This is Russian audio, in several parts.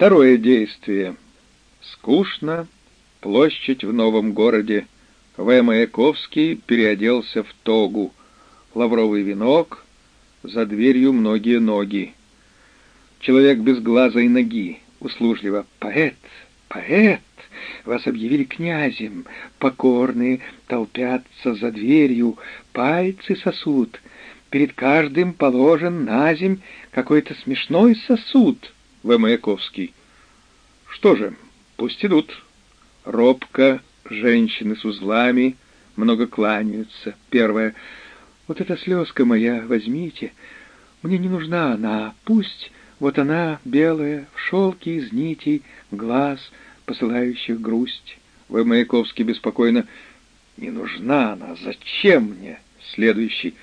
Второе действие. Скучно. Площадь в новом городе. В. Маяковский переоделся в тогу. Лавровый венок. За дверью многие ноги. Человек без глаза и ноги. Услужливо. Поэт, поэт. Вас объявили князем. Покорные толпятся за дверью. Пальцы сосут. Перед каждым положен на земь какой-то смешной сосуд. В. Маяковский. Что же, пусть идут. Робко, женщины с узлами, много кланяются. Первое. Вот эта слезка моя, возьмите. Мне не нужна она, пусть вот она, белая, в шелке из нитей, глаз, посылающих грусть. В. Маяковский беспокойно. Не нужна она, зачем мне? Следующий.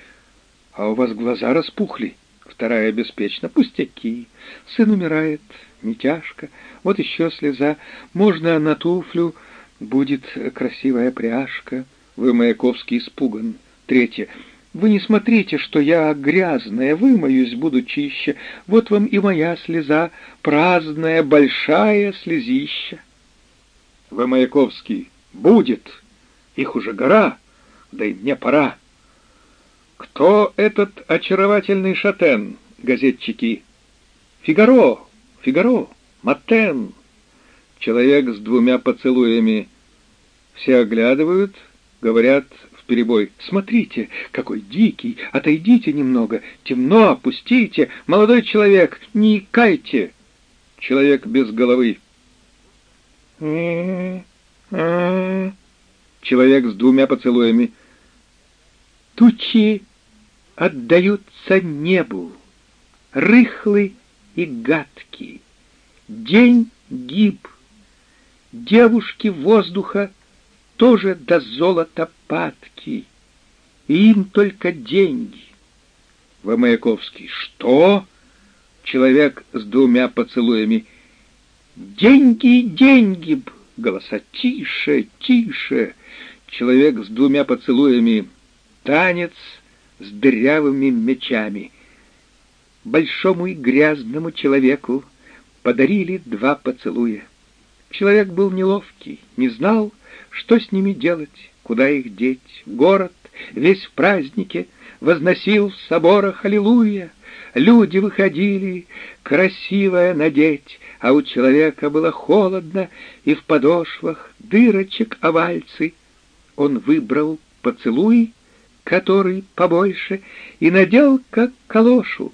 А у вас глаза распухли. Вторая беспечно. Пустяки. Сын умирает. Не тяжко. Вот еще слеза. Можно на туфлю. Будет красивая пряжка. Вы, Маяковский, испуган. Третье. Вы не смотрите, что я грязная, вымоюсь, буду чище. Вот вам и моя слеза, праздная, большая слезища. Вы, Маяковский, будет. Их уже гора, да и мне пора. «Кто этот очаровательный шатен?» Газетчики. «Фигаро! Фигаро! Матен!» Человек с двумя поцелуями. Все оглядывают, говорят в перебой. «Смотрите, какой дикий! Отойдите немного! Темно! Опустите! Молодой человек, не икайте!» Человек без головы. Человек с двумя поцелуями. Тучи отдаются небу, рыхлый и гадкий. День гиб, девушки воздуха тоже до золота падки, и им только деньги. В. Маяковский. Что? Человек с двумя поцелуями. Деньги, деньги б! Голоса тише, тише. Человек с двумя поцелуями. Танец с дырявыми мечами. Большому и грязному человеку подарили два поцелуя. Человек был неловкий, не знал, что с ними делать, куда их деть. Город, весь в празднике, возносил в соборах «Аллилуйя». Люди выходили, красивое надеть, а у человека было холодно, и в подошвах дырочек овальцы. Он выбрал поцелуй который побольше, и надел, как калошу.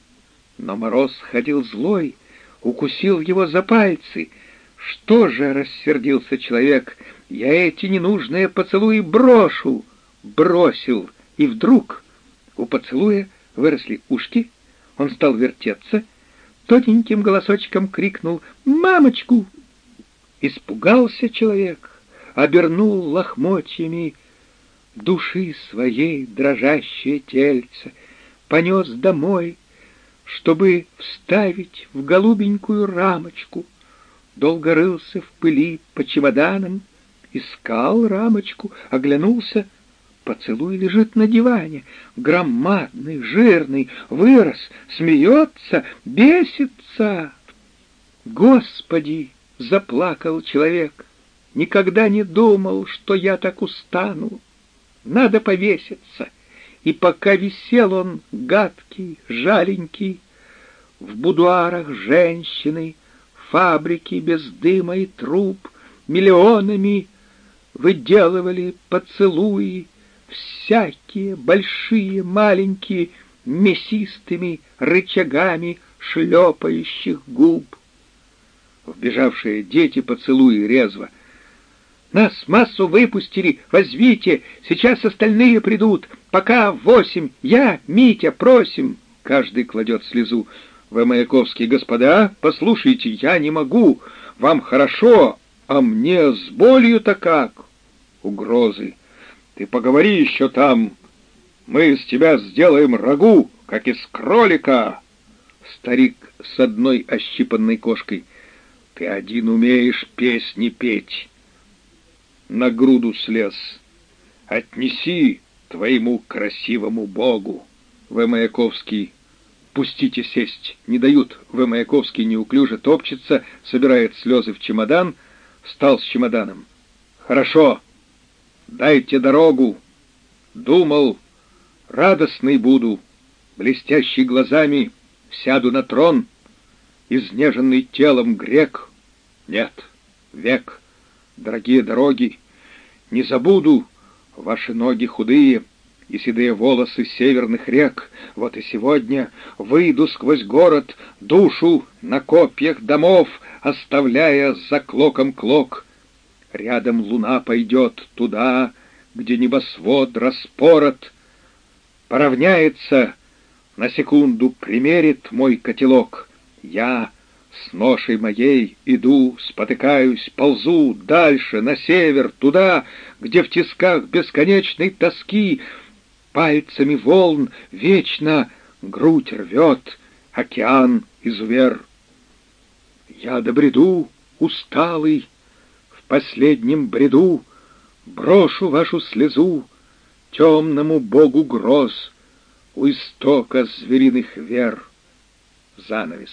Но мороз ходил злой, укусил его за пальцы. Что же, рассердился человек, я эти ненужные поцелуи брошу. Бросил, и вдруг у поцелуя выросли ушки, он стал вертеться, тоненьким голосочком крикнул «Мамочку!». Испугался человек, обернул лохмотьями, души своей дрожащее тельце, понес домой, чтобы вставить в голубенькую рамочку. Долго рылся в пыли по чемоданам, искал рамочку, оглянулся, поцелуй лежит на диване, громадный, жирный, вырос, смеется, бесится. Господи, заплакал человек, никогда не думал, что я так устану надо повеситься. И пока висел он, гадкий, жаленький, в будуарах женщины, фабрики без дыма и труб, миллионами выделывали поцелуи, всякие, большие, маленькие, мясистыми рычагами шлепающих губ. Вбежавшие дети поцелуи резво — нас массу выпустили, возьмите, сейчас остальные придут. Пока восемь, я, Митя, просим. Каждый кладет слезу. Вы, Маяковский, господа, послушайте, я не могу. Вам хорошо, а мне с болью-то как? Угрозы. Ты поговори еще там. Мы из тебя сделаем рагу, как из кролика. Старик с одной ощипанной кошкой. Ты один умеешь песни петь на груду слез. Отнеси твоему красивому богу. В. Маяковский. Пустите сесть. Не дают. В. Маяковский неуклюже топчется, собирает слезы в чемодан, встал с чемоданом. Хорошо. Дайте дорогу. Думал, радостный буду, блестящий глазами сяду на трон, изнеженный телом грек. Нет, век, дорогие дороги, не забуду ваши ноги худые и седые волосы северных рек. Вот и сегодня выйду сквозь город, душу на копьях домов, оставляя за клоком клок. Рядом луна пойдет туда, где небосвод распорот, поравняется, на секунду примерит мой котелок. Я с ношей моей иду, спотыкаюсь, ползу дальше, на север, туда, где в тисках бесконечной тоски пальцами волн вечно грудь рвет океан изувер. Я добреду, усталый, в последнем бреду брошу вашу слезу темному богу гроз у истока звериных вер. Занавес.